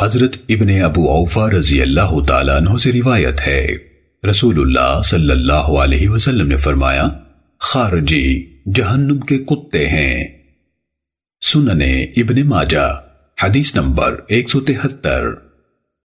حضرت ابن ابو اوفا رضی اللہ تعالیٰ عنہ سے روایت ہے۔ رسول اللہ صلی اللہ علیہ وسلم نے فرمایا، خارجی، جہنم کے کتے ہیں۔ سننے ابن ماجہ، حدیث نمبر ایک سو تہتر۔